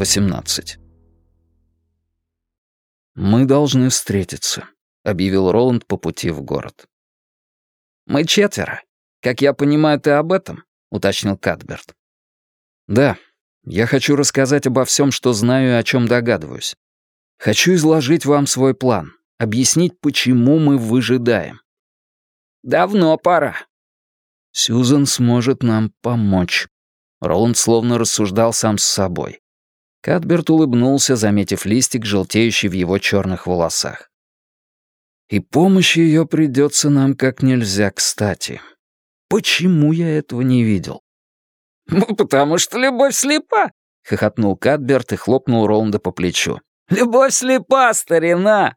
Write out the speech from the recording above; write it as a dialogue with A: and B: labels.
A: 18. «Мы должны встретиться», — объявил Роланд по пути в город.
B: «Мы четверо. Как я понимаю, ты об этом?» — уточнил Кадберт.
A: «Да. Я хочу рассказать обо всем, что знаю и о чем догадываюсь. Хочу изложить вам свой план, объяснить, почему мы выжидаем».
B: «Давно пора».
A: «Сьюзан сможет нам помочь». Роланд словно рассуждал сам с собой. Кадберт улыбнулся, заметив листик, желтеющий в его черных волосах. «И помощь ее придется нам как нельзя кстати. Почему я этого не видел?»
B: «Ну, потому что любовь слепа», — хохотнул Кадберт и хлопнул Роланда по плечу. «Любовь слепа, старина!»